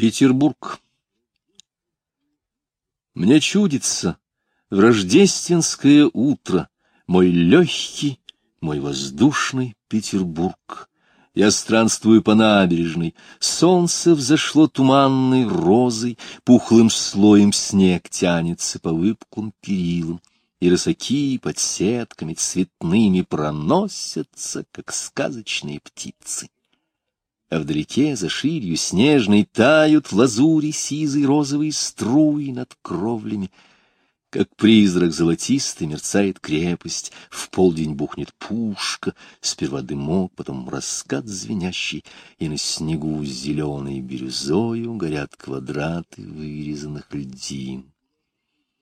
Петербург. Мне чудится в рождественское утро мой легкий, мой воздушный Петербург. Я странствую по набережной, солнце взошло туманной розой, пухлым слоем снег тянется по выпуклым перилам, и рысаки под сетками цветными проносятся, как сказочные птицы а вдалеке за ширью снежной тают в лазури сизые розовые струи над кровлями. Как призрак золотистый мерцает крепость, в полдень бухнет пушка, сперва дымок, потом раскат звенящий, и на снегу зеленой бирюзою горят квадраты вырезанных льдин.